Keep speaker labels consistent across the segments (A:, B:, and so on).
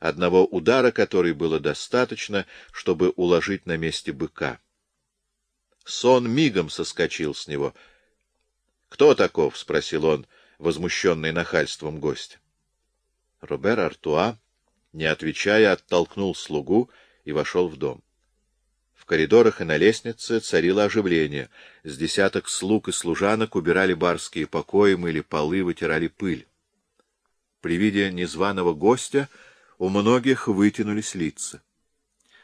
A: одного удара который было достаточно, чтобы уложить на месте быка. Сон мигом соскочил с него. — Кто таков? — спросил он, возмущенный нахальством гость. Робер Артуа, не отвечая, оттолкнул слугу и вошел в дом. В коридорах и на лестнице царило оживление. С десяток слуг и служанок убирали барские покои, мыли полы, вытирали пыль. При виде незваного гостя у многих вытянулись лица.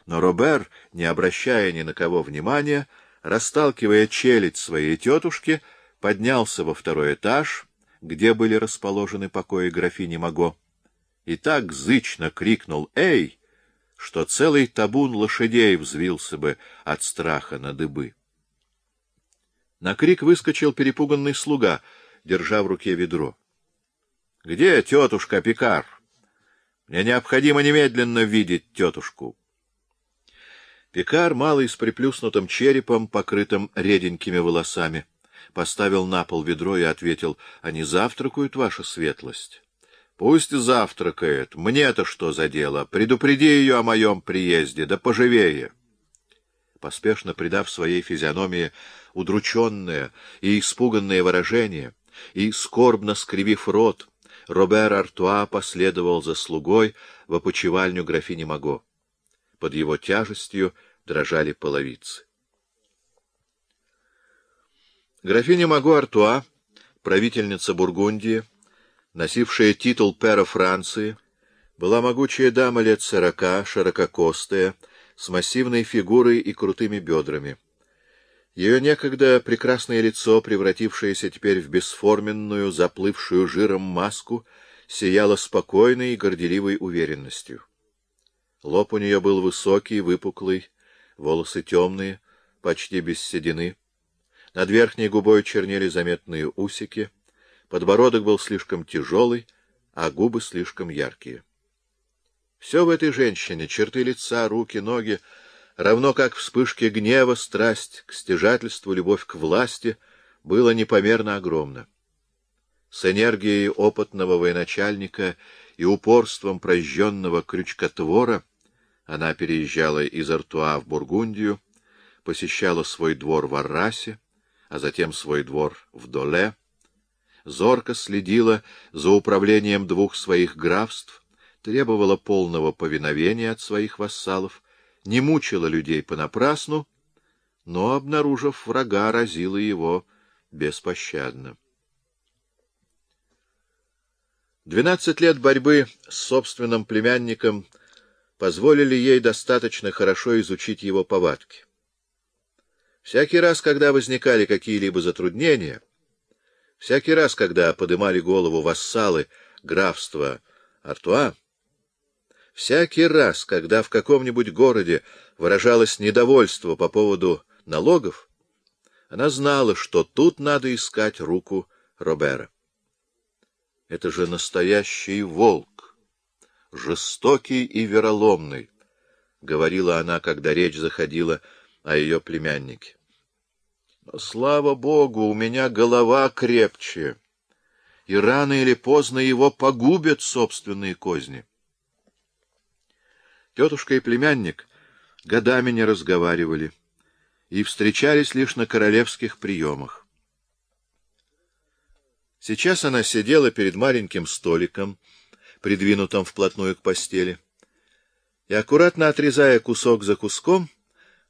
A: Но Робер, не обращая ни на кого внимания, расталкивая челядь своей тетушки, поднялся во второй этаж, где были расположены покои графини Маго, и так зычно крикнул «Эй!», что целый табун лошадей взвился бы от страха на дыбы. На крик выскочил перепуганный слуга, держа в руке ведро. — Где тетушка Пикар? Мне необходимо немедленно видеть тетушку. Пикар, малый с приплюснутым черепом, покрытым реденькими волосами, поставил на пол ведро и ответил, — Они завтракают, ваша светлость. — Пусть завтракает. Мне-то что за дело? Предупреди ее о моем приезде, да поживее. Поспешно придав своей физиономии удрученное и испуганное выражение, и, скорбно скривив рот, Робер Артуа последовал за слугой в опочивальню графини Маго. Под его тяжестью дрожали половицы. Графиня Маго Артуа, правительница Бургундии, носившая титул пера Франции, была могучая дама лет сорока, ширококостая, с массивной фигурой и крутыми бедрами. Ее некогда прекрасное лицо, превратившееся теперь в бесформенную, заплывшую жиром маску, сияло спокойной и горделивой уверенностью. Лоб у нее был высокий, выпуклый, волосы темные, почти без седины. Над верхней губой чернели заметные усики — Подбородок был слишком тяжелый, а губы слишком яркие. Все в этой женщине — черты лица, руки, ноги, равно как вспышки гнева, страсть к стяжательству, любовь к власти — было непомерно огромно. С энергией опытного военачальника и упорством прожженного крючкотвора она переезжала из Артуа в Бургундию, посещала свой двор в Аррасе, а затем свой двор в Доле, зорко следила за управлением двух своих графств, требовала полного повиновения от своих вассалов, не мучила людей понапрасну, но, обнаружив врага, разила его беспощадно. Двенадцать лет борьбы с собственным племянником позволили ей достаточно хорошо изучить его повадки. Всякий раз, когда возникали какие-либо затруднения, Всякий раз, когда подымали голову вассалы графства Артуа, всякий раз, когда в каком-нибудь городе выражалось недовольство по поводу налогов, она знала, что тут надо искать руку Робера. Это же настоящий волк, жестокий и вероломный, — говорила она, когда речь заходила о ее племяннике. Но, слава богу, у меня голова крепче, и рано или поздно его погубят собственные козни. Тетушка и племянник годами не разговаривали и встречались лишь на королевских приемах. Сейчас она сидела перед маленьким столиком, придвинутым вплотную к постели, и, аккуратно отрезая кусок за куском,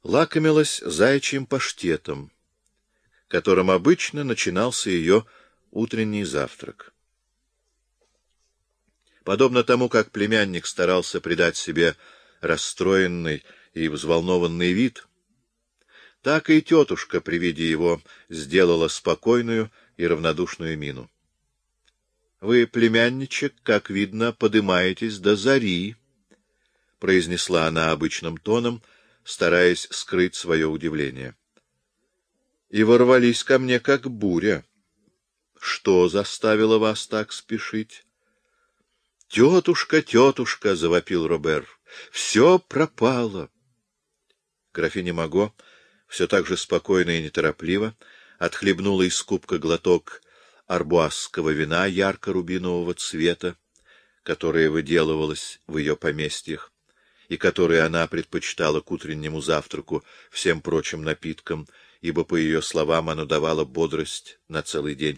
A: лакомилась заячьим паштетом — которым обычно начинался ее утренний завтрак. Подобно тому, как племянник старался придать себе расстроенный и взволнованный вид, так и тетушка при виде его сделала спокойную и равнодушную мину. — Вы, племянничек, как видно, подымаетесь до зари, — произнесла она обычным тоном, стараясь скрыть свое удивление. — и ворвались ко мне, как буря. Что заставило вас так спешить? — Тетушка, тетушка! — завопил Робер. — Все пропало! Графиня Маго все так же спокойно и неторопливо отхлебнула из кубка глоток арбуазского вина ярко-рубинового цвета, которое выделывалось в ее поместьях, и которое она предпочитала к утреннему завтраку всем прочим напиткам, ибо, по ее словам, оно давало бодрость на целый день.